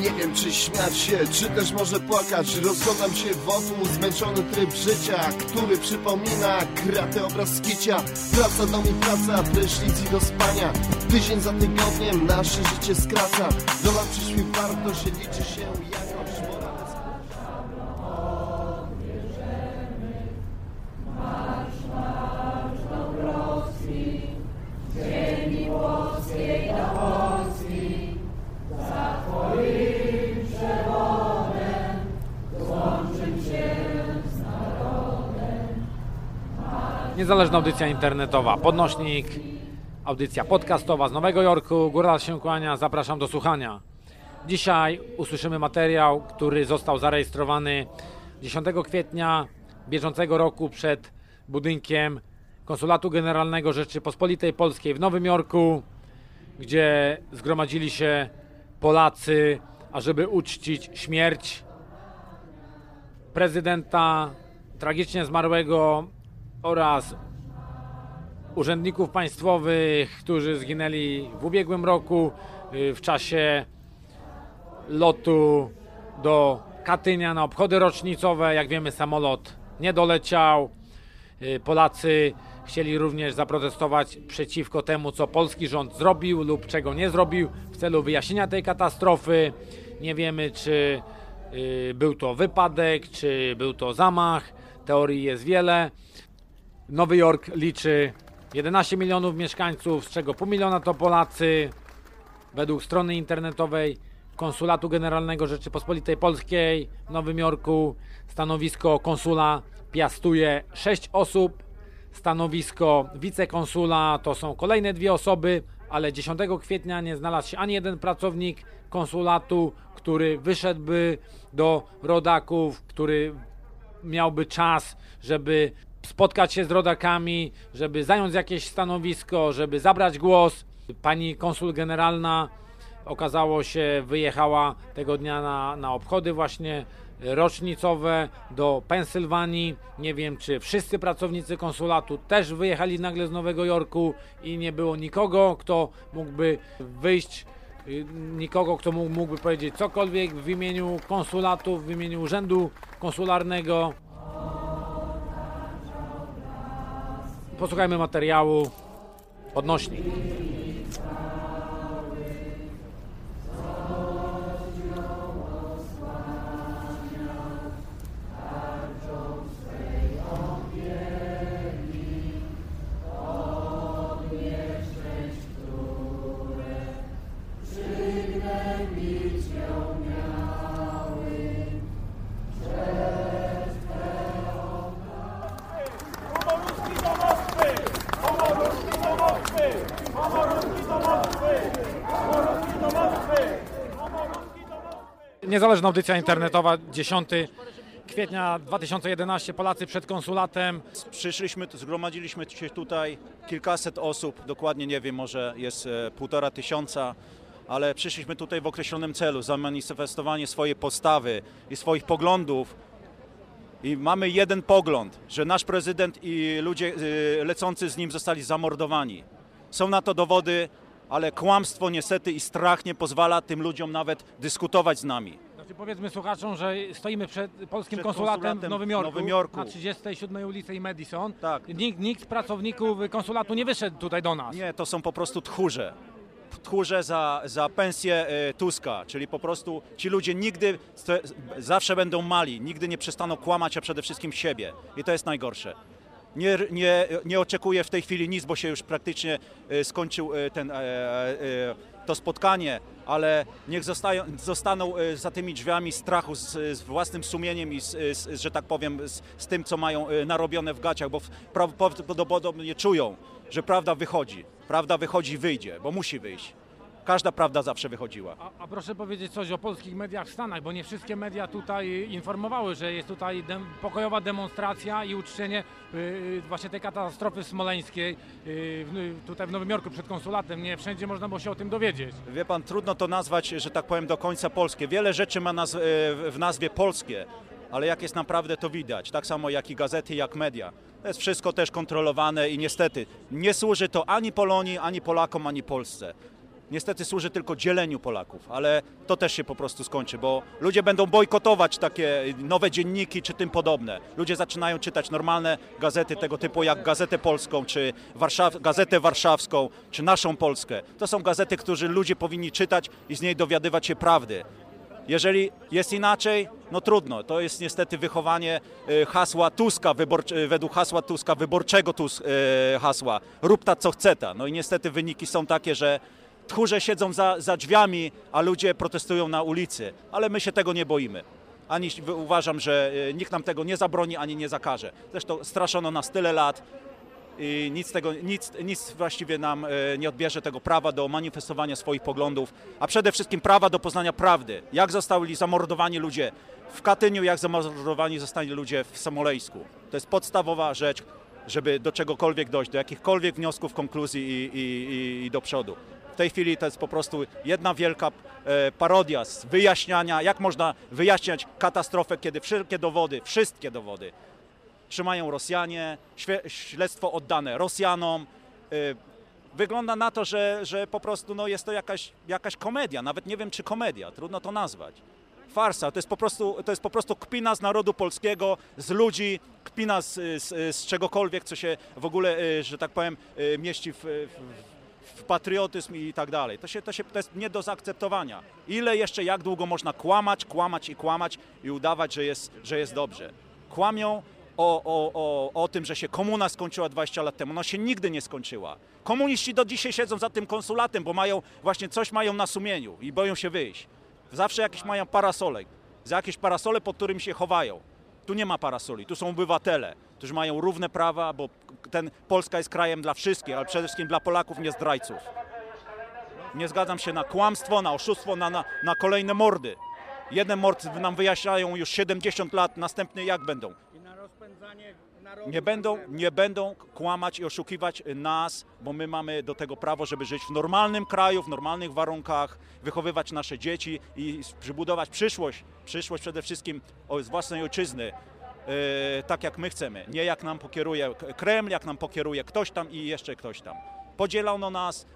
Nie wiem czy śmiać się, czy też może płakać. Rozglądam się wokół, zmęczony tryb życia Który przypomina kratę obraz skicia. Praca, dom i praca, prysznic i do spania. Tydzień za tygodniem nasze życie skraca. Dolar przyszły warto się liczy się jakoś Niezależna audycja internetowa. Podnośnik. Audycja podcastowa z Nowego Jorku. Góral się kłania. Zapraszam do słuchania. Dzisiaj usłyszymy materiał, który został zarejestrowany 10 kwietnia bieżącego roku przed budynkiem Konsulatu Generalnego Rzeczypospolitej Polskiej w Nowym Jorku, gdzie zgromadzili się Polacy, ażeby uczcić śmierć prezydenta tragicznie zmarłego oraz urzędników państwowych, którzy zginęli w ubiegłym roku y, w czasie lotu do Katynia na obchody rocznicowe. Jak wiemy, samolot nie doleciał. Y, Polacy chcieli również zaprotestować przeciwko temu, co polski rząd zrobił lub czego nie zrobił w celu wyjaśnienia tej katastrofy. Nie wiemy, czy y, był to wypadek, czy był to zamach. Teorii jest wiele. Nowy Jork liczy 11 milionów mieszkańców, z czego pół miliona to Polacy. Według strony internetowej Konsulatu Generalnego Rzeczypospolitej Polskiej w Nowym Jorku stanowisko konsula piastuje 6 osób. Stanowisko wicekonsula to są kolejne dwie osoby, ale 10 kwietnia nie znalazł się ani jeden pracownik konsulatu, który wyszedłby do rodaków, który miałby czas, żeby spotkać się z rodakami, żeby zająć jakieś stanowisko, żeby zabrać głos. Pani konsul generalna okazało się wyjechała tego dnia na, na obchody właśnie rocznicowe do Pensylwanii. Nie wiem, czy wszyscy pracownicy konsulatu też wyjechali nagle z Nowego Jorku i nie było nikogo, kto mógłby wyjść, y, nikogo, kto mógł- mógłby powiedzieć cokolwiek w imieniu konsulatu, w imieniu urzędu konsularnego. Posłuchajmy materiału. Podnośnik. Audycja internetowa 10 kwietnia 2011 Polacy przed konsulatem. Przyszliśmy, zgromadziliśmy się tutaj kilkaset osób, dokładnie nie wiem, może jest e, półtora tysiąca, ale przyszliśmy tutaj w określonym celu, zamanifestowanie swojej postawy i swoich poglądów. I mamy jeden pogląd, że nasz prezydent i ludzie e, lecący z nim zostali zamordowani. Są na to dowody, ale kłamstwo niestety i strach nie pozwala tym ludziom nawet dyskutować z nami. Znaczy powiedzmy słuchaczom, że stoimy przed polskim Przed konsulatem, konsulatem w Nowym Jorku, Nowym Jorku. na 37 ulicy i Madison. Tak. Nikt, nikt z pracowników konsulatu nie wyszedł tutaj do nas. Nie, to są po prostu tchórze. Tchórze za, za pensję e, Tuska, czyli po prostu ci ludzie nigdy, zawsze będą mali, nigdy nie przestaną kłamać, a przede wszystkim siebie. I to jest najgorsze. Nie, nie, nie oczekuję w tej chwili nic, bo się już praktycznie e, skończył e, ten, to spotkanie, ale niech zostają, zostaną e, za tymi drzwiami strachu z, z własnym sumieniem i, z, z, że tak powiem, z, z tym, co mają e, narobione w gaciach, bo pra- prawdopodobnie czują, że prawda wychodzi. Prawda wychodzi i wyjdzie, bo musi wyjść. Każda prawda zawsze wychodziła. A, a proszę powiedzieć coś o polskich mediach w Stanach, bo nie wszystkie media tutaj informowały, że jest tutaj pokojowa demonstracja i uczczenie y, właśnie tej katastrofy smoleńskiej y, w, tutaj w Nowym Jorku przed konsulatem. Nie wszędzie można było się o tym dowiedzieć. Wie pan, trudno to nazwać, że tak powiem, do końca polskie. Wiele rzeczy ma naz- e, w nazwie polskie, ale jak jest naprawdę to widać. Tak samo jak i gazety, jak media. To jest wszystko też kontrolowane i niestety nie służy to ani Polonii, ani Polakom, ani Polsce. Niestety służy tylko dzieleniu Polaków, ale to też się po prostu skończy, bo ludzie będą bojkotować takie nowe dzienniki czy tym podobne. Ludzie zaczynają czytać normalne gazety tego typu jak Gazetę Polską, czy Warszaw- Gazetę Warszawską, czy Naszą Polskę. To są gazety, które ludzie powinni czytać i z niej dowiadywać się prawdy. Jeżeli jest inaczej, no trudno. To jest niestety wychowanie e, hasła Tuska, e, według hasła Tuska, wyborczego Tus, e, hasła. Rób ta co chce ta. No i niestety wyniki są takie, że tchórze siedzą za, za drzwiami, a ludzie protestują na ulicy. Ale my się tego nie boimy. Ani uważam, że e, nikt nam tego nie zabroni, ani nie zakaże. Zresztą straszono nas tyle lat i nic, tego, nic, nic właściwie nam e, nie odbierze tego prawa do manifestowania swoich poglądów, a przede wszystkim prawa do poznania prawdy. Jak zostali zamordowani ludzie w Katyniu, jak zamordowani zostali ludzie w Samoleńsku. To jest podstawowa rzecz, żeby do czegokolwiek dojść, do jakichkolwiek wniosków, konkluzji i, i, i do przodu. W tej chwili to jest po prostu jedna wielka e, parodia z wyjaśniania, jak można wyjaśniać katastrofę, kiedy wszelkie dowody, wszystkie dowody trzymają Rosjanie, śledztwo oddane Rosjanom. Y, Wygląda na to, że, że po prostu no, jest to jakaś, jakaś komedia, nawet nie wiem czy komedia, trudno to nazwać. Farsa, to jest po prostu, to jest po prostu kpina z narodu polskiego, z ludzi, kpina z, z, z czegokolwiek, co się w ogóle, y, że tak powiem, mieści w, w, w patriotyzm i tak dalej. To, się, to, się, to jest nie do zaakceptowania. Ile jeszcze, jak długo można kłamać, kłamać i kłamać i udawać, że jest, że jest dobrze. Kłamią o, o, o, o tym, że się komuna skończyła 20 lat temu. Ona się nigdy nie skończyła. Komuniści do dzisiaj siedzą za tym konsulatem, bo mają właśnie coś mają na sumieniu i boją się wyjść. Zawsze jakieś mają parasolek, za jakieś parasole, pod którymi się chowają. Tu nie ma parasoli, tu są obywatele, którzy mają równe prawa, bo ten Polska jest krajem dla wszystkich, ale przede wszystkim dla Polaków, nie zdrajców. Nie zgadzam się na kłamstwo, na oszustwo, na, na, na kolejne mordy. Jeden mord nam wyjaśniają już 70 lat, następny jak będą? I na rozpędzanie. Nie będą, nie będą kłamać i oszukiwać nas, bo my mamy do tego prawo, żeby żyć w normalnym kraju, w normalnych warunkach, wychowywać nasze dzieci i przybudować przyszłość, przyszłość przede wszystkim z własnej ojczyzny, e, tak jak my chcemy. Nie jak nam pokieruje Kreml, jak nam pokieruje ktoś tam i jeszcze ktoś tam. Podzielono nas,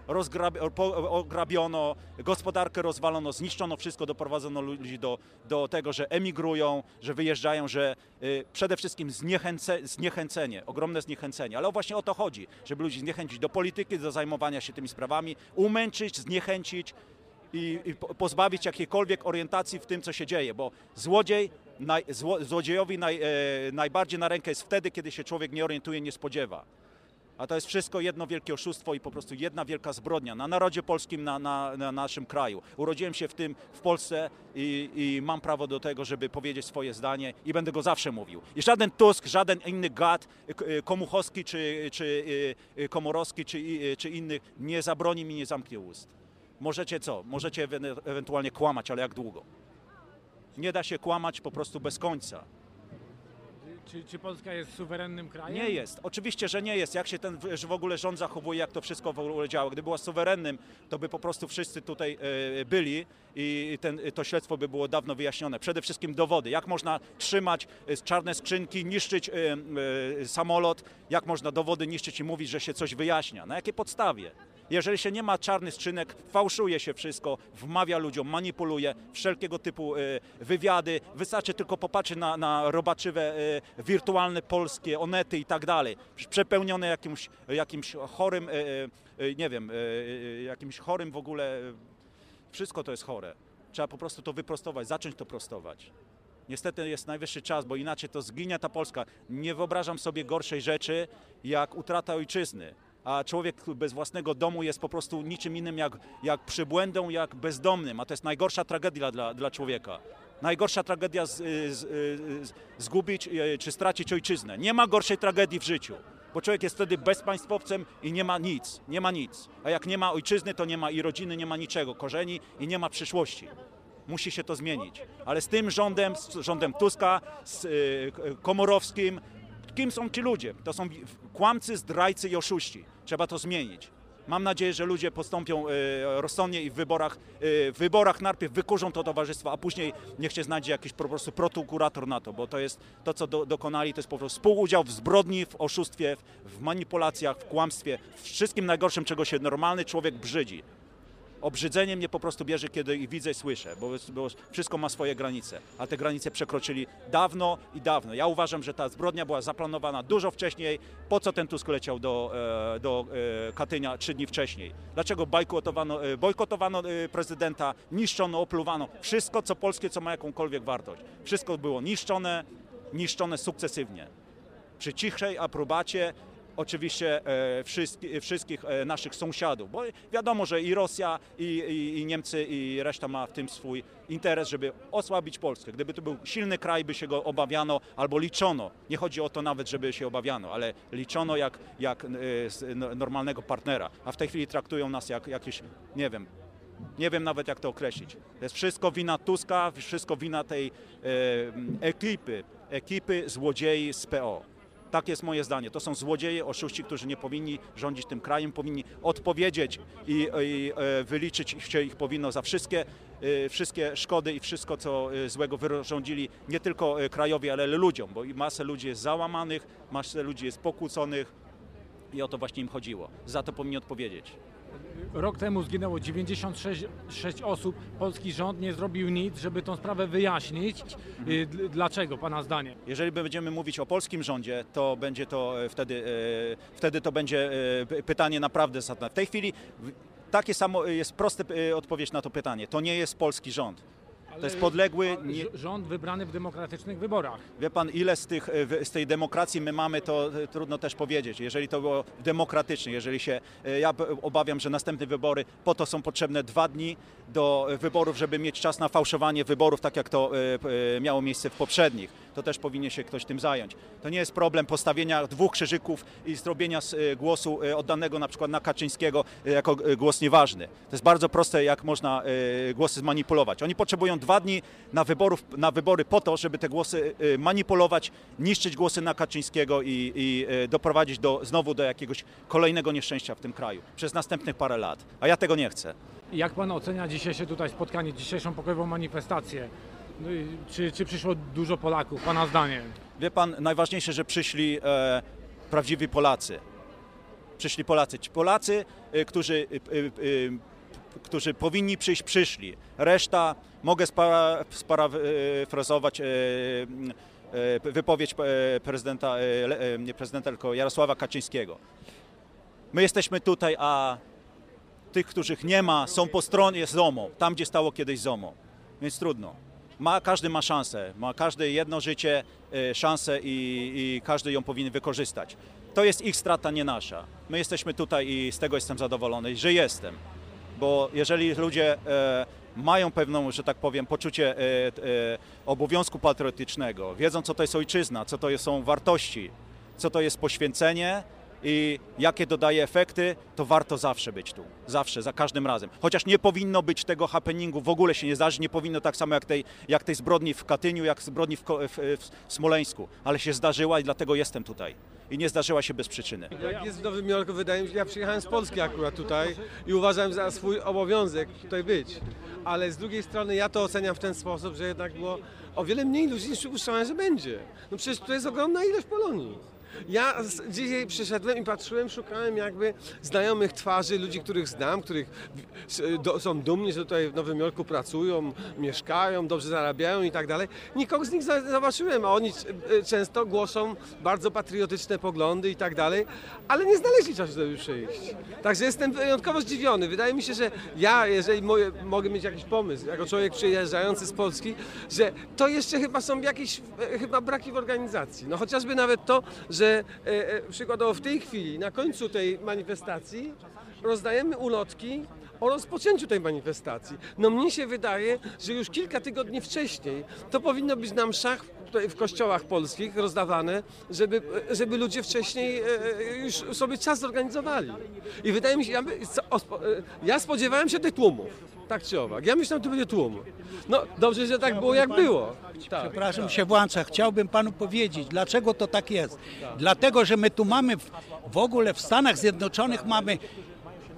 ograbiono, gospodarkę rozwalono, zniszczono wszystko, doprowadzono ludzi do, do tego, że emigrują, że wyjeżdżają, że y, przede wszystkim zniechęce, zniechęcenie, ogromne zniechęcenie. Ale właśnie o to chodzi, żeby ludzi zniechęcić do polityki, do zajmowania się tymi sprawami, umęczyć, zniechęcić i, i po- pozbawić jakiejkolwiek orientacji w tym, co się dzieje, bo złodziej, naj, zło, złodziejowi naj, e, najbardziej na rękę jest wtedy, kiedy się człowiek nie orientuje, nie spodziewa. A to jest wszystko jedno wielkie oszustwo i po prostu jedna wielka zbrodnia na narodzie polskim, na, na, na naszym kraju. Urodziłem się w tym, w Polsce i, i mam prawo do tego, żeby powiedzieć swoje zdanie i będę go zawsze mówił. I żaden Tusk, żaden inny gad, k- Komuchowski czy, czy y, y, Komorowski czy, czy innych nie zabroni mi, nie zamknie ust. Możecie co? Możecie ewe- ewentualnie kłamać, ale jak długo? Nie da się kłamać po prostu bez końca. Czy, czy Polska jest suwerennym krajem? Nie jest. Oczywiście, że nie jest. Jak się ten że w ogóle rząd zachowuje, jak to wszystko w ogóle działa. Gdyby była suwerennym, to by po prostu wszyscy tutaj e, byli i ten, to śledztwo by było dawno wyjaśnione. Przede wszystkim dowody. Jak można trzymać e, czarne skrzynki, niszczyć e, e, samolot, jak można dowody niszczyć i mówić, że się coś wyjaśnia. Na jakiej podstawie? Jeżeli się nie ma czarnych skrzynek, fałszuje się wszystko, wmawia ludziom, manipuluje, wszelkiego typu e, wywiady. Wystarczy tylko popatrzeć na, na robaczywe e, wirtualne polskie onety i tak dalej. Przepełnione jakimś, jakimś chorym, e, nie wiem, jakimś chorym w ogóle. Wszystko to jest chore. Trzeba po prostu to wyprostować, zacząć to prostować. Niestety jest najwyższy czas, bo inaczej to zginie ta Polska. Nie wyobrażam sobie gorszej rzeczy jak utrata ojczyzny. A człowiek bez własnego domu jest po prostu niczym innym jak, jak przybłędą, jak bezdomnym. A to jest najgorsza tragedia dla, dla człowieka. Najgorsza tragedia z, z, z, zgubić e, czy stracić ojczyznę. Nie ma gorszej tragedii w życiu. bo człowiek jest wtedy bezpaństwowcem i nie ma nic, nie ma nic. A jak nie ma ojczyzny, to nie ma i rodziny, nie ma niczego, korzeni i nie ma przyszłości. Musi się to zmienić. Ale z tym rządem, z rządem Tuska, z y, Komorowskim, kim są ci ludzie? To są kłamcy, zdrajcy i oszuści. Trzeba to zmienić. Mam nadzieję, że ludzie postąpią e, rozsądnie i w wyborach, e, w wyborach najpierw wykurzą to towarzystwo, a później niech się znajdzie jakiś po prostu prokurator na to, bo to jest to, co do, dokonali, to jest po prostu współudział w zbrodni, w oszustwie, w manipulacjach, w kłamstwie, w wszystkim najgorszym, czego się normalny człowiek brzydzi. Obrzydzenie mnie po prostu bierze, kiedy ich widzę i słyszę, bo, bo wszystko ma swoje granice, a te granice przekroczyli dawno i dawno. Ja uważam, że ta zbrodnia była zaplanowana dużo wcześniej. Po co ten Tusk leciał do, e, do e, Katynia trzy dni wcześniej? Dlaczego bojkotowano, e, bojkotowano prezydenta, niszczono, opluwano? Wszystko, co polskie, co ma jakąkolwiek wartość. Wszystko było niszczone, niszczone sukcesywnie. Przy cichej aprobacie oczywiście e, wszystkich, e, naszych sąsiadów, bo wiadomo, że i Rosja, i, i, i, Niemcy, i reszta ma w tym swój interes, żeby osłabić Polskę. Gdyby to był silny kraj, by się go obawiano albo liczono. Nie chodzi o to nawet, żeby się obawiano, ale liczono jak, jak e, normalnego partnera. A w tej chwili traktują nas jak jakieś, nie wiem, nie wiem nawet jak to określić. To jest wszystko wina Tuska, wszystko wina tej e, ekipy, ekipy złodziei z PO. Tak jest moje zdanie. To są złodzieje, oszuści, którzy nie powinni rządzić tym krajem, powinni odpowiedzieć i, i e, wyliczyć się ich powinno za wszystkie, e, wszystkie szkody i wszystko, co e, złego wyrządzili nie tylko krajowi, ale ludziom, bo masę ludzi jest załamanych, masę ludzi jest pokłóconych i o to właśnie im chodziło. Za to powinni odpowiedzieć. Rok temu zginęło 96 6 osób. Polski rząd nie zrobił nic, żeby tą sprawę wyjaśnić. Y, dlaczego, Pana zdanie? Jeżeli będziemy mówić o polskim rządzie, to będzie to e, wtedy, e, wtedy to będzie e, pytanie naprawdę zasadne. W tej chwili takie samo jest prosta odpowiedź na to pytanie. To nie jest polski rząd. To jest podległy... Nie... Rząd wybrany w demokratycznych wyborach. Wie pan, ile z, tych, e, z tej demokracji my mamy, to e, trudno też powiedzieć. Jeżeli to było demokratycznie, jeżeli się... E, ja obawiam, że następne wybory, po to są potrzebne dwa dni do wyborów, żeby mieć czas na fałszowanie wyborów, tak jak to miało miejsce w poprzednich. To też powinien się ktoś tym zająć. To nie jest problem postawienia dwóch krzyżyków i zrobienia głosu oddanego na przykład na Kaczyńskiego jako głos nieważny. To jest bardzo proste, jak można głosy zmanipulować. Oni potrzebują dwa dni na, wyborów, na wybory po to, żeby te głosy y, manipulować, niszczyć głosy na Kaczyńskiego i, i y, doprowadzić do, znowu do jakiegoś kolejnego nieszczęścia w tym kraju przez następnych parę lat. A ja tego nie chcę. Jak pan ocenia dzisiejsze tutaj spotkanie, dzisiejszą pokojową manifestację? No czy, czy przyszło dużo Polaków, pana zdaniem? Wie pan, najważniejsze, że przyszli e, prawdziwi Polacy. Przyszli Polacy. Ci Polacy, e, którzy którzy powinni przyjść, przyszli. Reszta mogę spara, sparafrazować e, e, wypowiedź e, prezydenta, nie prezydenta, tylko Jarosława Kaczyńskiego. My jesteśmy tutaj, a tych, których nie ma, są po stronie ZOMO, tam gdzie stało kiedyś ZOMO. Więc trudno. Ma, każdy ma szansę, ma każde jedno życie szansę i, i każdy ją powinien wykorzystać. To jest ich strata, nie nasza. My jesteśmy tutaj i z tego jestem zadowolony, że jestem bo jeżeli ludzie e, mają pewną, że tak powiem, poczucie e, e, obowiązku patriotycznego, wiedzą co to jest ojczyzna, co to są wartości, co to jest poświęcenie i jakie dodaje efekty, to warto zawsze być tu. Zawsze, za każdym razem. Chociaż nie powinno być tego happeningu, w ogóle się nie zdarzy, nie powinno tak samo jak tej, jak tej zbrodni w Katyniu, jak zbrodni w, w, w Smoleńsku, ale się zdarzyła i dlatego jestem tutaj i nie zdarzyła się bez przyczyny. Jak jest w Nowym Jorku, wydaje mi się, ja przyjechałem z Polski akurat tutaj i uważam za swój obowiązek tutaj być. Ale z drugiej strony ja to oceniam w ten sposób, że jednak było o wiele mniej ludzi niż przypuszczałem, że będzie. No przecież to jest ogromna ilość Polonii. Ja dzisiaj przyszedłem i patrzyłem, szukałem jakby znajomych twarzy, ludzi, których znam, których są dumni, że tutaj w Nowym Jorku pracują, mieszkają, dobrze zarabiają i tak dalej. Nikogo z nich zobaczyłem, a oni e, często głoszą bardzo patriotyczne poglądy i tak dalej, ale nie znaleźli czasu, żeby przyjść. Także jestem wyjątkowo zdziwiony. Wydaje mi się, że ja, jeżeli moje, mogę mieć jakiś pomysł, jako człowiek przyjeżdżający z Polski, że to jeszcze chyba są jakieś e, chyba braki w organizacji. No chociażby nawet to, że że e, e, przykładowo w tej chwili, na końcu tej manifestacji, rozdajemy ulotki o rozpoczęciu tej manifestacji. No mnie się wydaje, że już kilka tygodni wcześniej to powinno być na mszach tutaj w kościołach polskich rozdawane, żeby, żeby ludzie wcześniej e, e, już sobie czas zorganizowali. I wydaje mi się, ja, e, ja spodziewałem się tych tłumów, tak czy owak. Ja myślałem, że to będzie tłum. No dobrze, że tak było, jak było. Tak. Przepraszam, się włącza. Chciałbym panu powiedzieć, dlaczego to tak jest. Dlatego, że my tu mamy w, w ogóle w Stanach Zjednoczonych mamy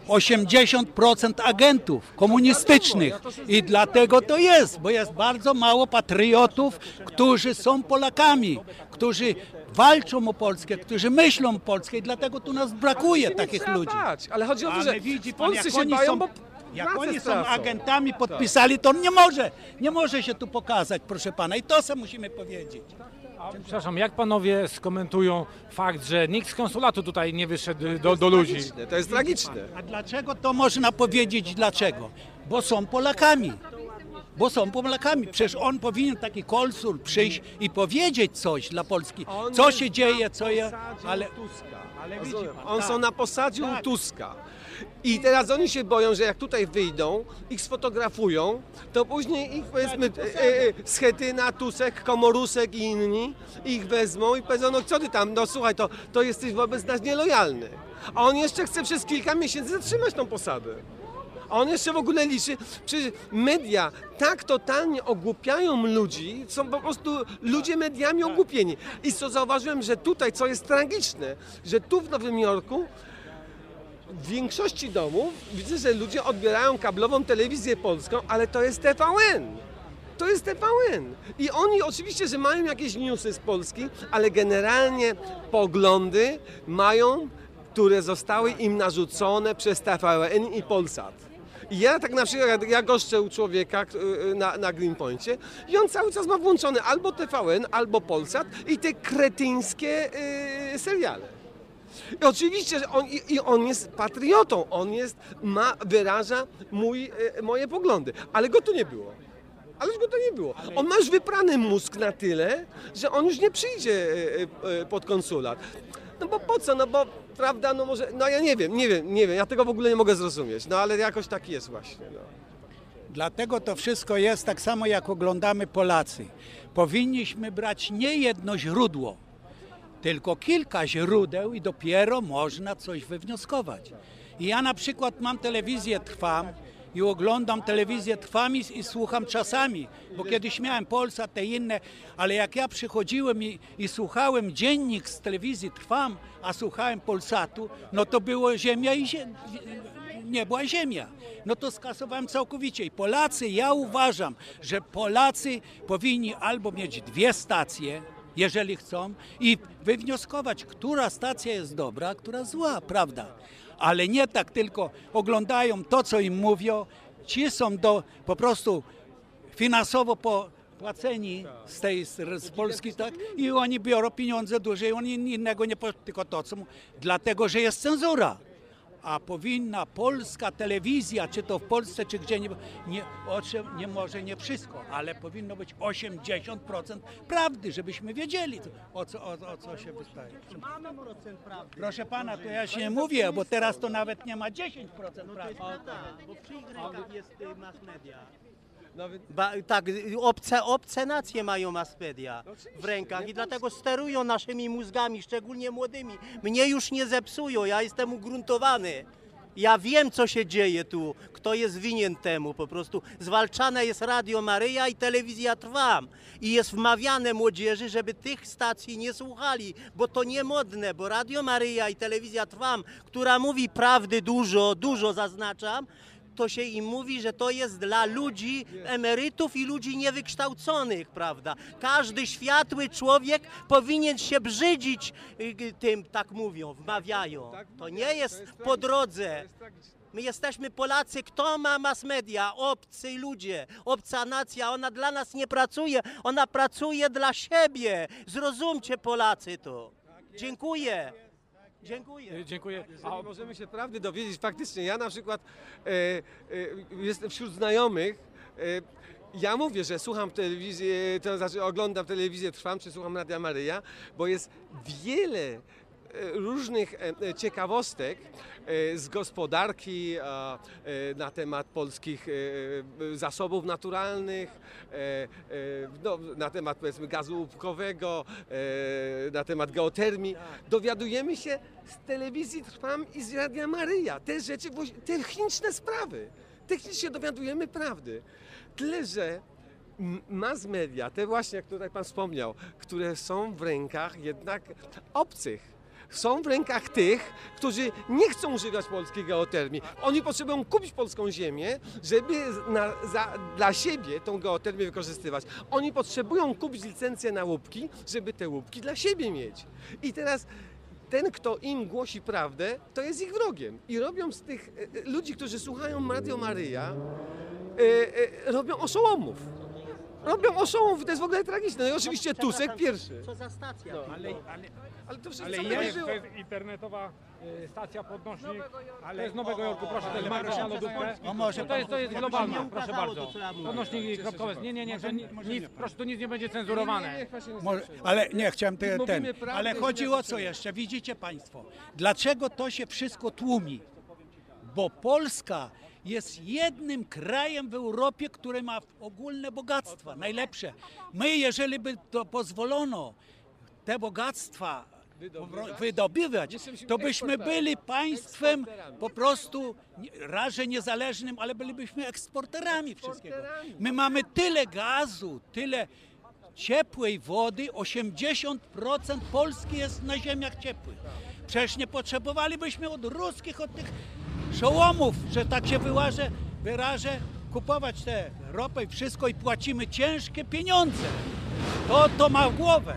80% agentów komunistycznych i dlatego to jest, bo jest bardzo mało patriotów, którzy są Polakami, którzy walczą o Polskę, którzy myślą o Polskę i dlatego tu nas brakuje takich ludzi. bać, ale chodzi o to, że Ale widzi w pan, Polsce jak się oni bają, są, bo jak pracę oni są stracą. agentami, podpisali, to on nie może, nie może się tu pokazać, proszę pana. I to co musimy powiedzieć. Przepraszam, jak panowie skomentują fakt, że nikt z konsulatu tutaj nie wyszedł do, do ludzi? Tragiczne, To jest tragiczne. A dlaczego to można powiedzieć dlaczego? Bo są Polakami. Bo są Polakami. Przecież on powinien taki konsul przyjść i powiedzieć coś dla Polski. On Co jest się na dzieje, co je. posadzie Ale, u Tuska. ale widzi Rozumiem. pan, On tak. są na posadzie u Tak. Tuska. I teraz oni się boją, że jak tutaj wyjdą, ich sfotografują, to później ich powiedzmy e, e, Schetyna, Tusek, Komorusek i inni ich wezmą i powiedzą, no co ty tam, no słuchaj, to, to jesteś wobec nas nielojalny. A on jeszcze chce przez kilka miesięcy zatrzymać tą posadę. A on jeszcze w ogóle liczy, przecież media tak totalnie ogłupiają ludzi, są po prostu ludzie mediami ogłupieni. I co zauważyłem, że tutaj, co jest tragiczne, że tu w Nowym Jorku w większości domów widzę, że ludzie odbierają kablową telewizję polską, ale to jest TVN. To jest TVN. I oni oczywiście, że mają jakieś newsy z Polski, ale generalnie poglądy mają, które zostały im narzucone przez TVN i Polsat. I ja tak na przykład, ja goszczę u człowieka y, na, na Greenpointie i on cały czas ma włączony albo TVN, albo Polsat i te kretyńskie y, seriale. I oczywiście, że on, i, i on jest patriotą, on jest, ma, wyraża mój, e, moje poglądy, ale go tu nie było. Ależ go to nie było. On ma już wyprany mózg na tyle, że on już nie przyjdzie e, e, pod konsulat. No bo po co? No bo prawda, no może, no ja nie wiem, nie wiem, nie wiem, ja tego w ogóle nie mogę zrozumieć, no ale jakoś tak jest właśnie. No. Dlatego to wszystko jest tak samo jak oglądamy Polacy. Powinniśmy brać nie jedno źródło, tylko kilka źródeł i dopiero można coś wywnioskować. I ja na przykład mam telewizję Trwam i oglądam telewizję Trwam i, i słucham czasami, bo kiedyś miałem Polsat, te inne, ale jak ja przychodziłem i, i słuchałem dziennik z telewizji Trwam, a słuchałem Polsatu, no to było ziemia i ziemia nie była ziemia. No to skasowałem całkowicie. I Polacy, ja uważam, że Polacy powinni albo mieć dwie stacje, jeżeli chcą, i wywnioskować, która stacja jest dobra, a która zła, prawda? Ale nie tak tylko oglądają to, co im mówią. Ci są do po prostu finansowo po, płaceni z tej z, Polski, tak? I oni biorą pieniądze duże i oni innego nie po, tylko to, co mu, dlatego, że jest cenzura. A powinna polska telewizja, czy to w Polsce, czy gdzie, nie, nie, nie może nie wszystko, ale powinno być 80% prawdy, żebyśmy wiedzieli, o co, o, o co się wystaje. Mamy procent prawdy. Proszę pana, to ja się nie mówię, bo teraz to nawet nie ma 10% No to jest prawdy. prawda, bo w czyich rękach jest y, mass media? Nawet Ba, tak, obce, obce nacje mają mass media w rękach i dlatego sterują naszymi mózgami, szczególnie młodymi. Mnie już nie zepsują, ja jestem ugruntowany. Ja wiem, co się dzieje tu, kto jest winien temu. Po prostu zwalczane jest Radio Maryja i telewizja Trwam. I jest wmawiane młodzieży, żeby tych stacji nie słuchali, bo to niemodne, bo Radio Maryja i telewizja Trwam, która mówi prawdy dużo, dużo zaznaczam, to się im mówi, że to jest dla ludzi, emerytów i ludzi niewykształconych, prawda? Każdy światły człowiek powinien się brzydzić y, tym, tak mówią, wmawiają. To nie jest po drodze. My jesteśmy Polacy, kto ma mass media? Obcy ludzie, obca nacja, ona dla nas nie pracuje, ona pracuje dla siebie. Zrozumcie Polacy to. Dziękuję. Dziękuję. Dziękuję. A Jeżeli możemy się prawdy dowiedzieć, faktycznie ja na przykład e, e, jestem wśród znajomych. E, ja mówię, że słucham telewizji, to znaczy oglądam telewizję Trwam, czy słucham Radia Maryja, bo jest wiele e, różnych e, e, ciekawostek e, z gospodarki, e, na temat polskich e, e, zasobów naturalnych, e, e, no, na temat powiedzmy gazu łupkowego, e, na temat geotermii. Dowiadujemy się z telewizji Trwam i z Radia Maryja. Te rzeczy, techniczne sprawy. Technicznie dowiadujemy prawdy. Tyle, że mass media, te właśnie, jak tutaj Pan wspomniał, które są w rękach jednak obcych. Są w rękach tych, którzy nie chcą używać polskiej geotermii. Oni potrzebują kupić polską ziemię, żeby na, za, dla siebie tą geotermię wykorzystywać. Oni potrzebują kupić licencję na łupki, żeby te łupki dla siebie mieć. I teraz ten, kto im głosi prawdę, to jest ich wrogiem. I robią z tych e, e, ludzi, którzy słuchają Radio Maryja, e, robią oszołomów. Robią oszołomów, to jest w ogóle tragiczne. No i oczywiście Tusek pierwszy. Co za stacja? Ale, ale, Ale to wszystko ale jest, było. to jest internetowa y, stacja podnośnik, to jest z Nowego Jorku, proszę, to jest Marka lodówkę. O, może To jest, to jest ukazało proszę bardzo. Podnośniki kropkowe, nie, nie, nie, to ni- nic, proszę, tu nic nie będzie cenzurowane. Może, ale nie, chciałem te, Mówimy ten. prawdę Ale i chodzi o co jeszcze? Widzicie Państwo, dlaczego to się wszystko tłumi? Bo Polska jest jednym krajem w Europie, który ma ogólne bogactwa, najlepsze. My, jeżeli by to pozwolono te bogactwa Wydobywać? wydobywać, to byśmy byli państwem po prostu że niezależnym, ale bylibyśmy eksporterami wszystkiego. My mamy tyle gazu, tyle ciepłej wody, 80% Polski jest na ziemiach ciepłych. Przecież nie potrzebowalibyśmy od ruskich, od tych szołomów, że tak się wyłażę, wyrażę, kupować tę ropę i wszystko i płacimy ciężkie pieniądze. To to ma głowę.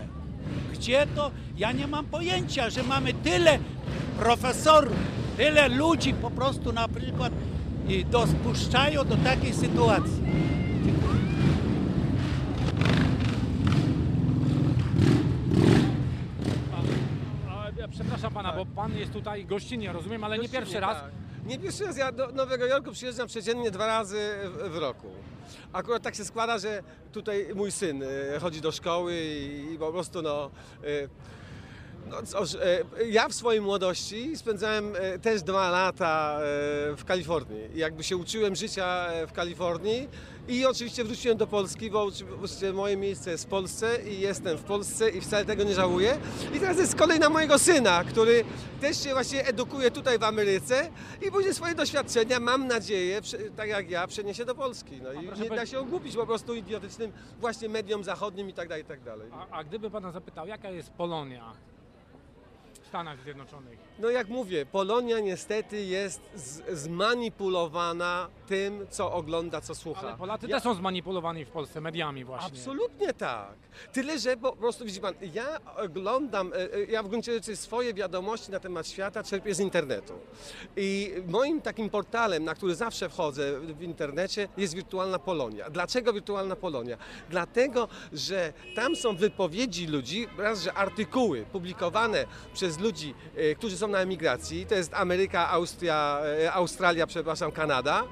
Gdzie to? Ja nie mam pojęcia, że mamy tyle profesorów, tyle ludzi po prostu na przykład i dopuszczają do takiej sytuacji. Przepraszam pana, bo pan jest tutaj gościnnie, rozumiem, ale nie pierwszy raz. Nie pierwszy raz. Ja do Nowego Jorku przyjeżdżam przeciętnie dwa razy w, roku. Akurat tak się składa, że tutaj mój syn e, chodzi do szkoły i, po prostu no... e, no cóż, e, ja w swojej młodości spędzałem też dwa lata w Kalifornii. Jakby się uczyłem życia w Kalifornii i oczywiście wróciłem do Polski, bo oczywiście moje miejsce jest w Polsce i jestem w Polsce i wcale tego nie żałuję. I teraz jest kolej na mojego syna, który też się właśnie edukuje tutaj w Ameryce i później swoje doświadczenia, mam nadzieję, tak jak ja, przeniesie do Polski. No i nie da się ogłupić po prostu idiotycznym właśnie mediom zachodnim i tak dalej, i tak dalej. A, a gdyby pana zapytał, jaka jest Polonia w Stanach Zjednoczonych? No jak mówię, Polonia niestety jest z, zmanipulowana tym, co ogląda, co słucha. Ale Polacy ja, też są zmanipulowani w Polsce mediami właśnie. Absolutnie tak. Tyle, że po prostu widzi pan, ja oglądam, e, e, ja w gruncie rzeczy swoje wiadomości na temat świata czerpię z internetu. I moim takim portalem, na który zawsze wchodzę w internecie, jest Wirtualna Polonia. Dlaczego Wirtualna Polonia? Dlatego, że tam są wypowiedzi ludzi, raz, że artykuły publikowane przez ludzi, e, którzy są na emigracji, to jest Ameryka, Austria, e, Australia, przepraszam, Kanada.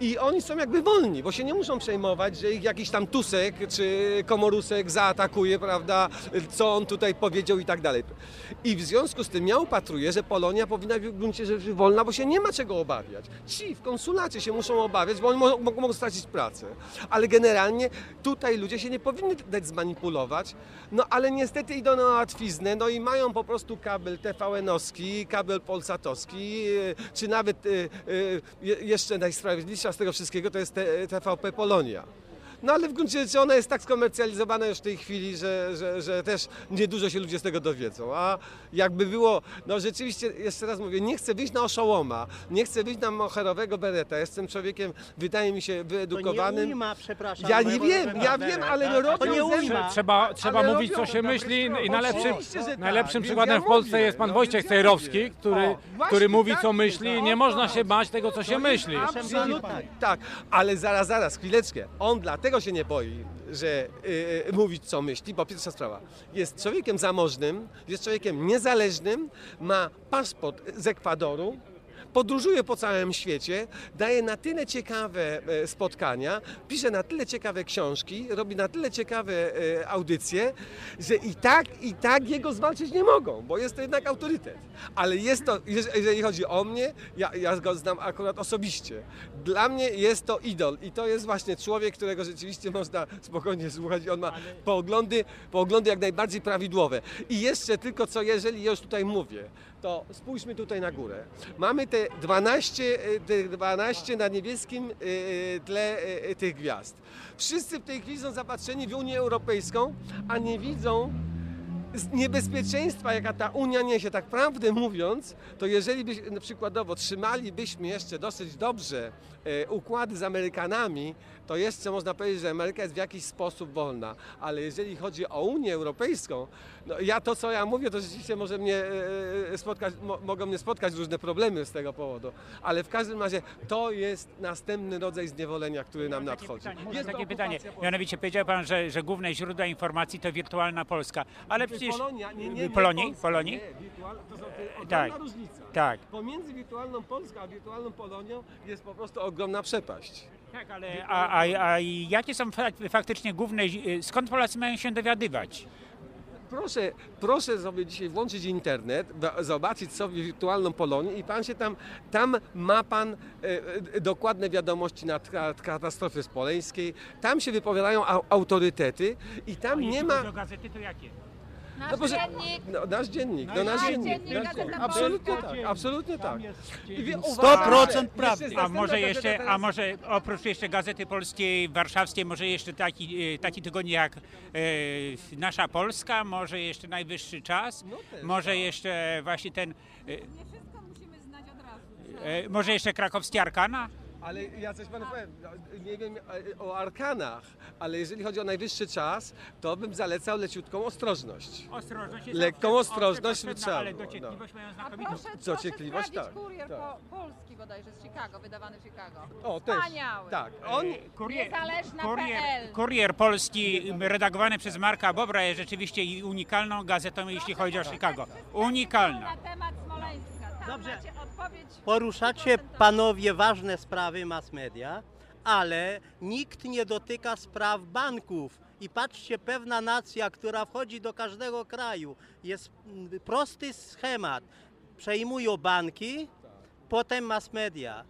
I oni są jakby wolni, bo się nie muszą przejmować, że ich jakiś tam Tusek czy Komorusek zaatakuje, prawda, co on tutaj powiedział i tak dalej. I w związku z tym ja upatruję, że Polonia powinna być w gruncie rzeczy wolna, bo się nie ma czego obawiać. Ci w konsulacie się muszą obawiać, bo oni mo- mogą, mogą stracić pracę. Ale generalnie tutaj ludzie się nie powinni dać zmanipulować, no ale niestety idą na łatwiznę, no i mają po prostu kabel TVN-owski, kabel Polsatowski, e, czy nawet e, e, najsprawiedliwsza z tego wszystkiego to jest TVP Polonia. No ale w gruncie rzeczy ona jest tak skomercjalizowana już w tej chwili, że, że, że też niedużo się ludzie z tego dowiedzą. A jakby było, no rzeczywiście, jeszcze raz mówię, nie chcę wyjść na oszołoma, nie chcę wyjść na moherowego bereta. Jestem człowiekiem, wydaje mi się, To nie wyedukowanym. ujma, przepraszam. Ja nie wiem, ja wiem, ale no To robią nie ze mną- ujma. Trzeba, trzeba Ale mówić, co się dobre myśli sprawy. i najlepszym, Oczywiście, że tak. najlepszym Więc przykładem ja w Polsce mówię, jest pan no Wojciech więc ja Cejrowski, mówię. który, O, właśnie który mówi, tak co myśli i no. nie można się bać tego, co się To myśli. Absolutnie. Tak, ale zaraz, zaraz, chwileczkę. On dlatego się nie boi, że y, mówić co myśli, bo pierwsza sprawa, jest człowiekiem zamożnym, jest człowiekiem niezależnym, ma paszport z Ekwadoru, podróżuje po całym świecie, daje na tyle ciekawe e, spotkania, pisze na tyle ciekawe książki, robi na tyle ciekawe e, audycje, że i tak, i tak jego zwalczyć nie mogą, bo jest to jednak autorytet. Ale jest to, jeż- jeżeli chodzi o mnie, ja, ja go znam akurat osobiście. Dla mnie jest to idol i to jest właśnie człowiek, którego rzeczywiście można spokojnie słuchać on ma poglądy, poglądy jak najbardziej prawidłowe. I jeszcze tylko co, jeżeli ja już tutaj mówię, to spójrzmy tutaj na górę. Mamy te 12, e, te 12 na niebieskim e, tle e, tych gwiazd. Wszyscy w tej chwili są zapatrzeni w Unię Europejską, a nie widzą niebezpieczeństwa, jaka ta Unia niesie. Tak prawdę mówiąc, to jeżeli byś, przykładowo trzymalibyśmy jeszcze dosyć dobrze układy z Amerykanami, to jeszcze można powiedzieć, że Ameryka jest w jakiś sposób wolna. Ale jeżeli chodzi o Unię Europejską, no ja to, co ja mówię, to rzeczywiście może mnie e, spotkać, mo, mogą mnie spotkać różne problemy z tego powodu. Ale w każdym razie to jest następny rodzaj zniewolenia, który nam nadchodzi. Pytanie, Jest takie pytanie. Mianowicie powiedział Pan, że, że główne źródła informacji to wirtualna Polska. Ale przecież... Polonia, nie, nie, nie Polonii? Polska, Polonii? Nie, wirtualna, to są ogromna Tak. różnica. Tak. Pomiędzy wirtualną Polską a wirtualną Polonią jest po prostu ogromna przepaść. Tak, ale a, a, a jakie są fak- faktycznie główne... ź- Skąd Polacy mają się dowiadywać? Proszę, proszę sobie dzisiaj włączyć internet, zobaczyć sobie wirtualną Polonię i pan się tam, tam ma pan e, e, dokładne wiadomości na katastrofie smoleńskiej, tam się wypowiadają au- autorytety i tam nie ma... do gazety to jakie? Nasz No proszę- dziennik, No, nasz dziennik, no nasz Nasz dziennik. dziennik, nasz Gazeta dziennik. Absolutnie Polska. tak, absolutnie tak. I wie- 100% uważam, że prawdy. jest A następna może gazeta jeszcze, a teraz- może oprócz jeszcze Gazety Polskiej Warszawskiej, może jeszcze taki, e, taki tygodnik jak e, Nasza Polska, może jeszcze Najwyższy Czas, No też, może jeszcze właśnie ten, e, nie wszystko musimy znać od razu. e, może jeszcze Krakowski Arkana? Ale ja coś panu powiem, no, nie wiem e, o arkanach, ale jeżeli chodzi o najwyższy czas, to bym zalecał leciutką ostrożność. Ostrożność jest Lekką ostrożność trzeba ale dociekliwość mają A znakomitą. proszę, Dociekliwość, proszę tak, kurier tak. Po, polski bodajże z Chicago, wydawany w Chicago. O, też. Wspaniały. Tak, on... Niezależna kurier, PL. kurier polski redagowany przez Marka Bobra jest rzeczywiście i unikalną gazetą, jeśli chodzi o Chicago. Unikalna. Na temat Smoleńska. Dobrze. Poruszacie panowie ważne sprawy mass media, ale nikt nie dotyka spraw banków. I patrzcie, pewna nacja, która wchodzi do każdego kraju, jest mm, prosty schemat. Przejmują banki, potem mass media.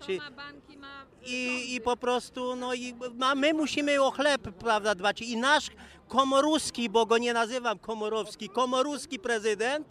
Czy- ma banki, ma... I, I po prostu, no i ma, my musimy o chleb, prawda, dbać. I nasz komoruski, bo go nie nazywam komorowski, komoruski prezydent,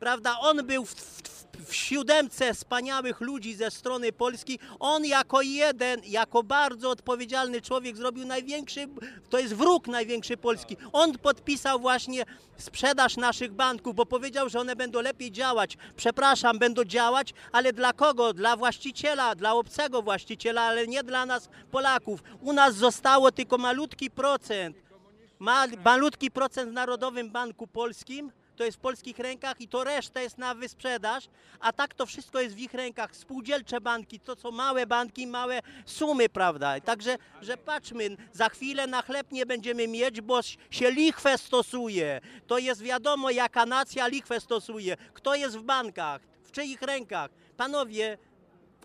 prawda, on był w, w, w siódemce wspaniałych ludzi ze strony Polski. On jako jeden, jako bardzo odpowiedzialny człowiek zrobił największy, to jest wróg największy Polski. On podpisał właśnie sprzedaż naszych banków, bo powiedział, że one będą lepiej działać. Przepraszam, będą działać, ale dla kogo? Dla właściciela, dla obcego właściciela, ale nie dla nas Polaków. U nas zostało tylko malutki procent. Ma, malutki procent w Narodowym Banku Polskim, to jest w polskich rękach i to reszta jest na wysprzedaż, a tak to wszystko jest w ich rękach. Spółdzielcze banki, to są małe banki, małe sumy, prawda? Także, że patrzmy, za chwilę na chleb nie będziemy mieć, bo się lichwę stosuje. To jest wiadomo, jaka nacja lichwę stosuje. Kto jest w bankach, w czyich rękach? Panowie,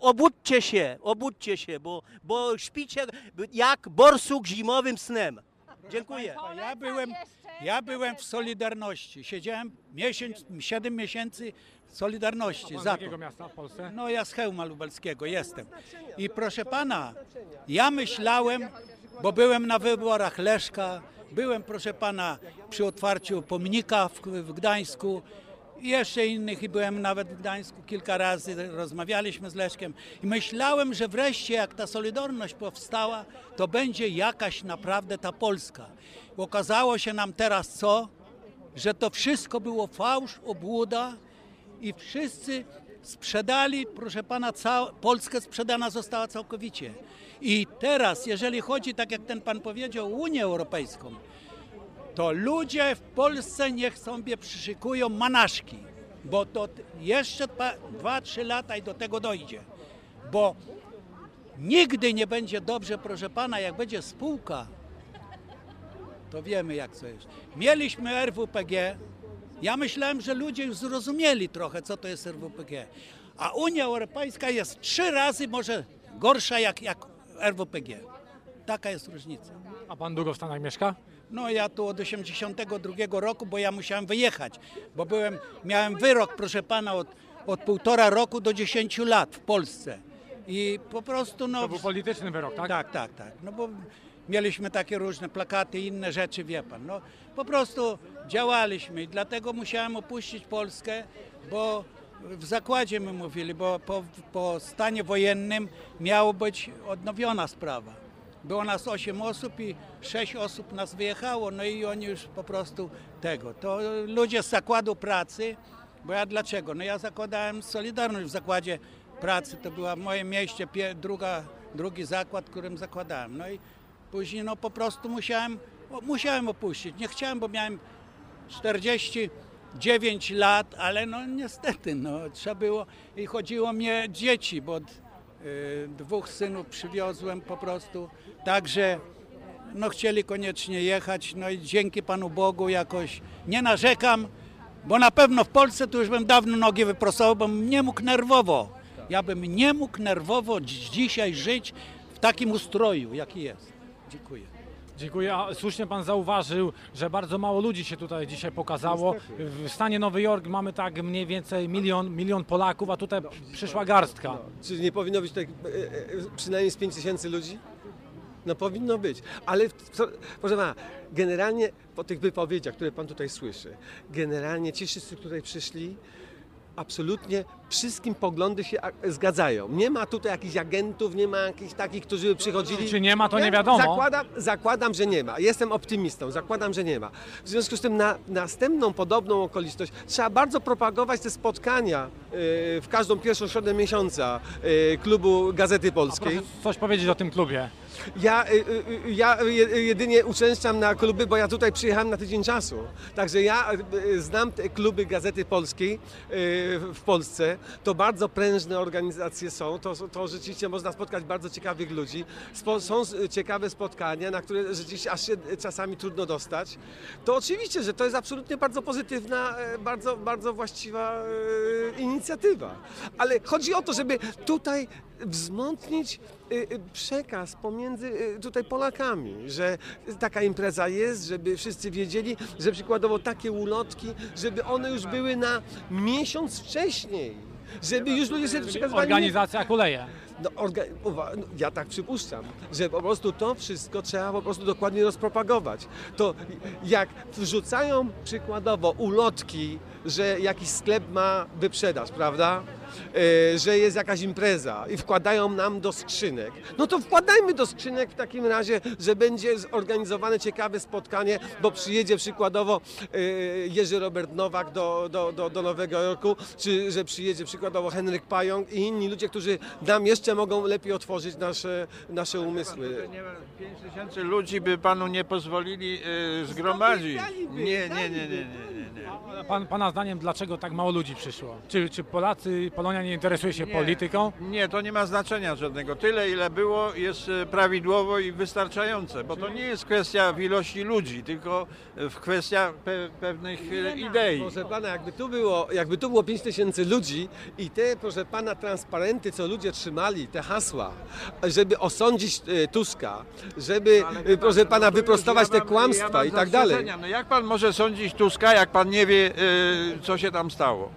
obudźcie się, obudźcie się, bo, bo śpicie jak borsuk zimowym snem. Dziękuję. Ja byłem, ja byłem w Solidarności. Siedziałem miesiąc, 7 miesięcy w Solidarności. Z Za to. jakiego miasta w Polsce? No ja z Chełma Lubelskiego jestem. I proszę pana, ja myślałem, bo byłem na wyborach Leszka, byłem proszę pana przy otwarciu pomnika w, w Gdańsku i jeszcze innych i byłem nawet w Gdańsku kilka razy, rozmawialiśmy z Leszkiem i myślałem, że wreszcie jak ta Solidarność powstała, to będzie jakaś naprawdę ta Polska. Okazało się nam teraz co? Że to wszystko było fałsz, obłuda, i wszyscy sprzedali, proszę pana, cał, Polskę sprzedana została całkowicie. I teraz, jeżeli chodzi, tak jak ten pan powiedział, Unię Europejską, to ludzie w Polsce niech sobie przyszykują manaszki, bo to jeszcze 2-3 lata i do tego dojdzie. Bo nigdy nie będzie dobrze, proszę pana, jak będzie spółka, to wiemy jak to jest. Mieliśmy RWPG. Ja myślałem, że ludzie już zrozumieli trochę, co to jest RWPG. A Unia Europejska jest trzy razy może gorsza jak, jak RWPG. Taka jest różnica. A pan długo w Stanach mieszka? No ja tu od 82 roku, bo ja musiałem wyjechać, bo byłem, miałem wyrok, proszę pana, od, od półtora roku do 10 lat w Polsce. I po prostu no... To był polityczny wyrok, tak? Tak, tak, tak. No bo mieliśmy takie różne plakaty inne rzeczy, wie pan. No, po prostu działaliśmy i dlatego musiałem opuścić Polskę, bo w zakładzie my mówili, bo po, po stanie wojennym miała być odnowiona sprawa. Było nas 8 osób i 6 osób nas wyjechało, no i oni już po prostu tego. To ludzie z zakładu pracy, bo ja dlaczego? No ja zakładałem Solidarność w zakładzie pracy, to była w moim mieście druga, drugi zakład, którym zakładałem. No i później no po prostu musiałem, musiałem opuścić. Nie chciałem, bo miałem 49 lat, ale no niestety, no trzeba było i chodziło mnie dzieci, bo dwóch synów przywiozłem po prostu, także no chcieli koniecznie jechać, no i dzięki Panu Bogu jakoś nie narzekam, bo na pewno w Polsce to już bym dawno nogi wyprostował, bo bym nie mógł nerwowo, ja bym nie mógł nerwowo dzi- dzisiaj żyć w takim ustroju, jaki jest. Dziękuję. Dziękuję. A słusznie pan zauważył, że bardzo mało ludzi się tutaj dzisiaj pokazało. W stanie Nowy Jork mamy tak mniej więcej milion, milion Polaków, a tutaj przyszła garstka. Czy nie powinno być tak e, e, przynajmniej z 5 tysięcy ludzi? No powinno być, ale co, proszę pana, generalnie po tych wypowiedziach, które pan tutaj słyszy, generalnie ci wszyscy, którzy tutaj przyszli, absolutnie wszystkim poglądy się zgadzają. Nie ma tutaj jakichś agentów, nie ma jakichś takich, którzy by przychodzili. Czy nie ma, to nie wiadomo. Zakładam, zakładam, że nie ma. Jestem optymistą, zakładam, że nie ma. W związku z tym na następną podobną okoliczność trzeba bardzo propagować te spotkania y, w każdą pierwszą środę miesiąca y, klubu Gazety Polskiej. Coś powiedzieć o tym klubie. Ja, y, y, y, ja je- jedynie uczęszczam na kluby, bo ja tutaj przyjechałem na tydzień czasu. Także ja znam te kluby Gazety Polskiej w Polsce. To bardzo prężne organizacje są. To, to rzeczywiście można spotkać bardzo ciekawych ludzi. Spo, są ciekawe spotkania, na które rzeczywiście aż się czasami trudno dostać. To oczywiście, że to jest absolutnie bardzo pozytywna, e, bardzo, bardzo właściwa e, inicjatywa. Ale chodzi o to, żeby tutaj wzmocnić y, y, przekaz pomiędzy y, tutaj Polakami, że taka impreza jest, żeby wszyscy wiedzieli, że przykładowo takie ulotki, żeby one już były na miesiąc wcześniej. Żeby już ludzie sobie przekazywali... Organizacja kuleje. No, no, ja tak przypuszczam, że po prostu to wszystko trzeba po prostu dokładnie rozpropagować. To jak wrzucają przykładowo ulotki, że jakiś sklep ma wyprzedaż, prawda? E, że jest jakaś impreza i wkładają nam do skrzynek. No to wkładajmy do skrzynek w takim razie, że będzie zorganizowane ciekawe spotkanie, bo przyjedzie przykładowo e, Jerzy Robert Nowak do, do, do, do Nowego Jorku, czy że przyjedzie przykładowo Henryk Pająk i inni ludzie, którzy nam jeszcze mogą lepiej otworzyć nasze, nasze umysły. Nie ma 5 tysięcy ludzi by panu nie pozwolili y, zgromadzić. Nie, nie, nie, nie, nie, nie, nie. A Pan, pana zdaniem, dlaczego tak mało ludzi przyszło? Czy, czy Polacy, Polonia nie interesuje się Nie. polityką? Nie, to nie ma znaczenia żadnego. Tyle, ile było, jest e, prawidłowo i wystarczające, bo to nie jest kwestia w ilości ludzi, tylko w kwestia pe pewnych e, idei. Proszę pana, jakby tu było, jakby tu było 5 tysięcy ludzi i te, proszę pana, transparenty, co ludzie trzymali, te hasła, żeby osądzić e, Tuska, żeby, Ale e, proszę pana, no to wyprostować ja te mam- kłamstwa mam i tak dalej. zastrzeżenia. No jak pan może sądzić Tuska, jak pan nie wie, e, co się tam stało?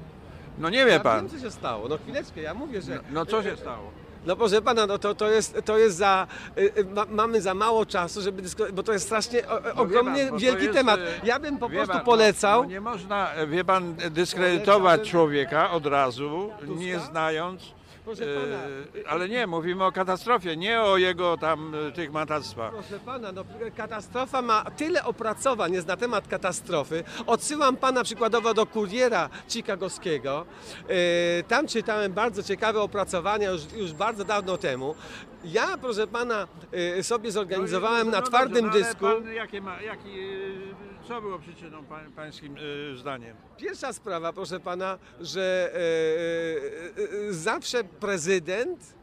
No nie wie Ja pan. wiem, co się stało. No chwileczkę, ja mówię, że... No, no co się stało? No proszę pana, no to, to, jest, to jest za, y, y, ma, mamy za mało czasu, żeby dyskutować, bo to jest strasznie o, o, No wie ogromnie pan, bo to wielki jest, temat. e, Ja bym po Wie prostu pan, no, polecał, No, nie można, e, wie pan, dyskredytować człowieka od razu, nie znając. Proszę e, pana. ale nie, mówimy o katastrofie, nie o jego tam e, tych matactwach. Proszę pana, no, katastrofa ma tyle opracowań jest na temat katastrofy. Odsyłam pana przykładowo do kuriera chicagowskiego. E, tam czytałem bardzo ciekawe opracowania już, już bardzo dawno temu. Ja, proszę pana, sobie zorganizowałem na No twardym dobrze, no dysku. Pan, jakie ma, jaki, co było przyczyną pań, pańskim e, zdaniem? Pierwsza sprawa, proszę pana, że e, e, e, zawsze prezydent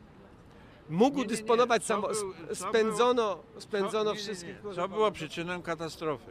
mógł Nie, nie, nie. dysponować samo, był- co spędzono, Co, spędzono nie, nie, wszystkich. nie. co pana. było przyczyną katastrofy?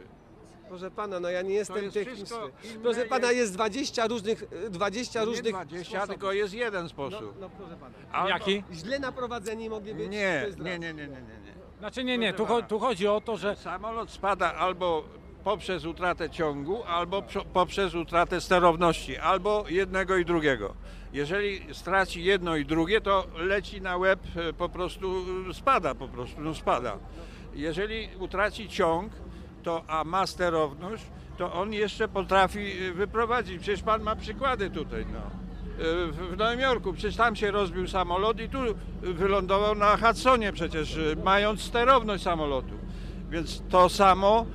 Proszę pana, no ja nie jestem jest techniczny. Proszę pana, jest- jest 20 różnych, e, 20 Nie różnych 20, sposobów. tylko jest jeden No, sposób. no proszę pana. Albo- Jaki? Źle naprowadzeni mogli być? Nie, nie, nie, nie, nie, nie. Znaczy nie, nie, tu, tu chodzi o to, że Samolot spada albo poprzez utratę ciągu, albo poprzez utratę sterowności, albo jednego i drugiego. Jeżeli straci jedno i drugie, to leci na łeb, e, po prostu spada, po prostu, no spada. Jeżeli utraci ciąg, to, a ma sterowność, to on jeszcze potrafi e, wyprowadzić. Przecież pan ma przykłady tutaj, no. E, W Nowym Jorku, przecież tam się rozbił samolot i tu wylądował na Hudsonie przecież, mając sterowność samolotu. Więc to samo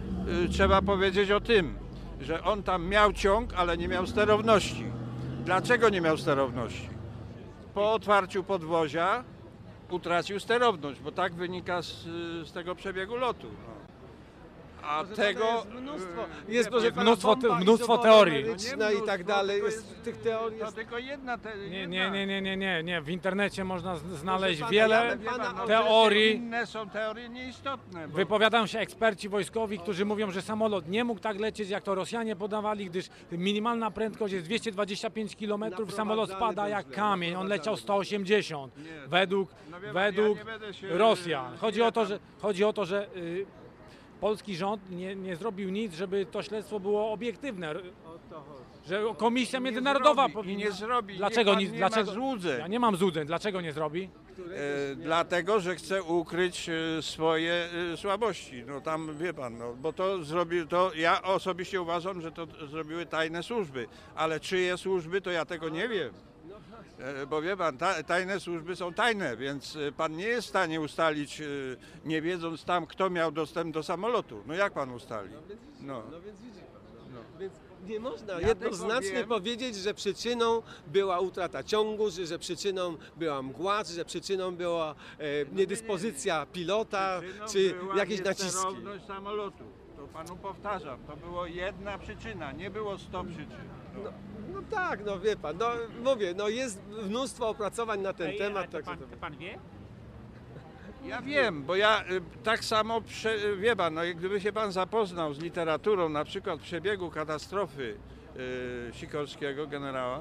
trzeba powiedzieć o tym, że on tam miał ciąg, ale nie miał sterowności. Dlaczego nie miał sterowności? Po otwarciu podwozia utracił sterowność, bo tak wynika z, z tego przebiegu lotu. A Proszę tego... pana, Jest mnóstwo, y, jest proszę pana, mnóstwo bomba mnóstwo teorii. No nie i tak dalej. Jest, tych teorii To jest... tylko jedna... Te, nie, jedna. nie, nie, nie, nie, nie, nie. W internecie można znaleźć pana, wiele ja pana- no, teorii. Inne są teorie nieistotne. Bo... Wypowiadają się eksperci wojskowi, którzy mówią, że samolot nie mógł tak lecieć, jak to Rosjanie podawali, gdyż minimalna prędkość jest 225 km, samolot spada jak kamień, on leciał 180 według, No według ja nie Rosjan. Chodzi o to, tam- że, chodzi o to, że y, polski rząd nie, nie zrobił nic, żeby to śledztwo było obiektywne, że komisja Nie międzynarodowa zrobi, i powinna... nie zrobi. Dlaczego nie, nie dlaczego? ma złudzeń. Ja nie mam złudzeń, dlaczego nie zrobi? E, dlatego, że chce ukryć e, swoje e, słabości. No tam wie pan, no, bo to zrobił, to ja osobiście uważam, że to zrobiły tajne służby, ale czyje służby, to ja tego nie wiem. E, Bo wie pan, ta, tajne służby są tajne, więc e, pan nie jest w stanie ustalić, e, nie wiedząc tam, kto miał dostęp do samolotu. No jak pan ustali? No. No więc widzi pan. No. Więc nie można Ja jednoznacznie powiedzieć, że przyczyną była utrata ciągu, że, że przyczyną była mgła, że przyczyną była e, niedyspozycja pilota, Przyczyną czy była jakieś naciski. samolotu. To panu powtarzam, to było jedna przyczyna, nie było sto przyczyn. No, no tak, no wie pan, no mówię, no jest mnóstwo opracowań na ten Ej, temat. to także pan, to- pan wie? Ja wiem, bo ja y, tak samo, prze, wie pan, no, jak gdyby się pan zapoznał z literaturą, na przykład przebiegu katastrofy y, Sikorskiego, generała,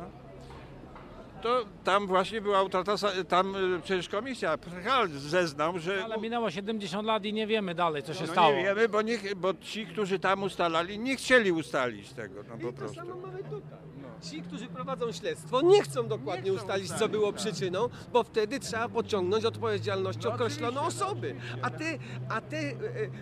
to tam właśnie była utrata, tam y, przecież komisja, Prychal zeznał, że... Ale minęło 70 lat i nie wiemy dalej, co się no stało. nie wiemy, bo, nie, bo ci, którzy tam ustalali, nie chcieli ustalić tego, no I po to prostu. samo mamy tutaj. Ci, którzy prowadzą śledztwo, nie chcą dokładnie Nie chcą ustalić, co ustalić, było tak. przyczyną, bo wtedy trzeba pociągnąć odpowiedzialnością No określone no osoby. A te, a te e,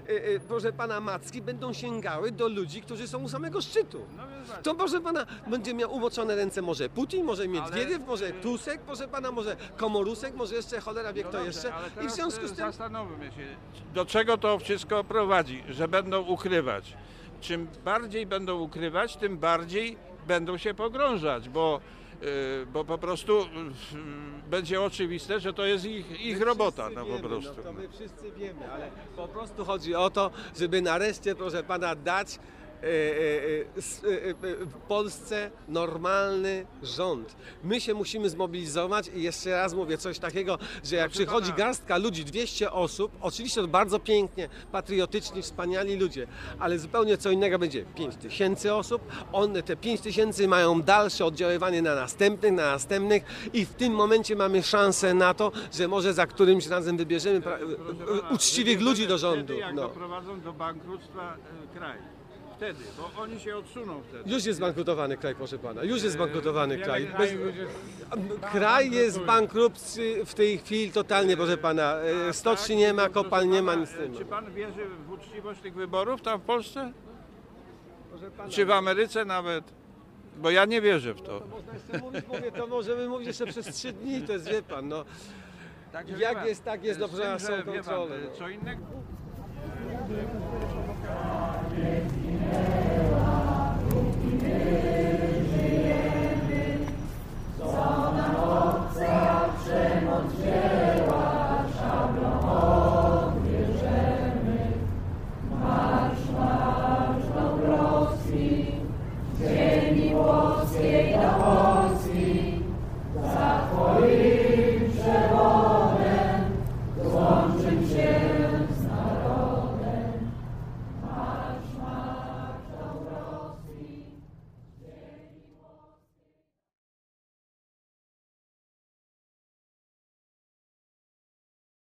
e, e, proszę pana, macki będą sięgały do ludzi, którzy są u samego szczytu. No. To proszę pana, będzie miał umoczone ręce może Putin, może Miedwiediew, Ale- może Tusek, proszę pana, może Komorusek, może jeszcze cholera wie No kto dobrze, jeszcze. I w związku z e, tym Zastanówmy się, do czego to wszystko prowadzi, że będą ukrywać. Czym bardziej będą ukrywać, tym bardziej będą się pogrążać, bo, e, bo po prostu e, będzie oczywiste, że to jest ich, ich My robota, no wiemy, po prostu. No to my wszyscy wiemy, ale po prostu chodzi o to, żeby nareszcie, proszę pana, dać w Polsce normalny rząd. My się musimy zmobilizować i jeszcze raz mówię coś takiego, że jak Proszę przychodzi garstka ludzi, 200 osób, oczywiście to bardzo pięknie, patriotyczni, wspaniali ludzie, ale zupełnie co innego będzie 5 tysięcy osób, one te 5 tysięcy mają dalsze oddziaływanie na następnych, na następnych i w tym momencie mamy szansę na to, że może za którymś razem wybierzemy pra- uczciwych ludzi do rządu. Jak No. doprowadzą do bankructwa e, kraj. Wtedy, bo oni się odsuną wtedy. Już jest zbankrutowany kraj, proszę pana, już jest zbankrutowany Wiele kraj. Bez, już jest- kraj jest bankruptcy w tej chwili totalnie, proszę pana. E, Stoczni nie ma, kopalń nie ma, nic nie ma. Czy pan wierzy w uczciwość tych wyborów tam w Polsce? Czy w Ameryce nawet? Bo ja nie wierzę w to. To można jeszcze mówić, mówię, to możemy mówić jeszcze przez trzy dni, to jest, wie pan, no. Także Jak wie pan, jest, tak jest, no, z tym, proszę, że, są wie pan, kontrole, no. Co innego.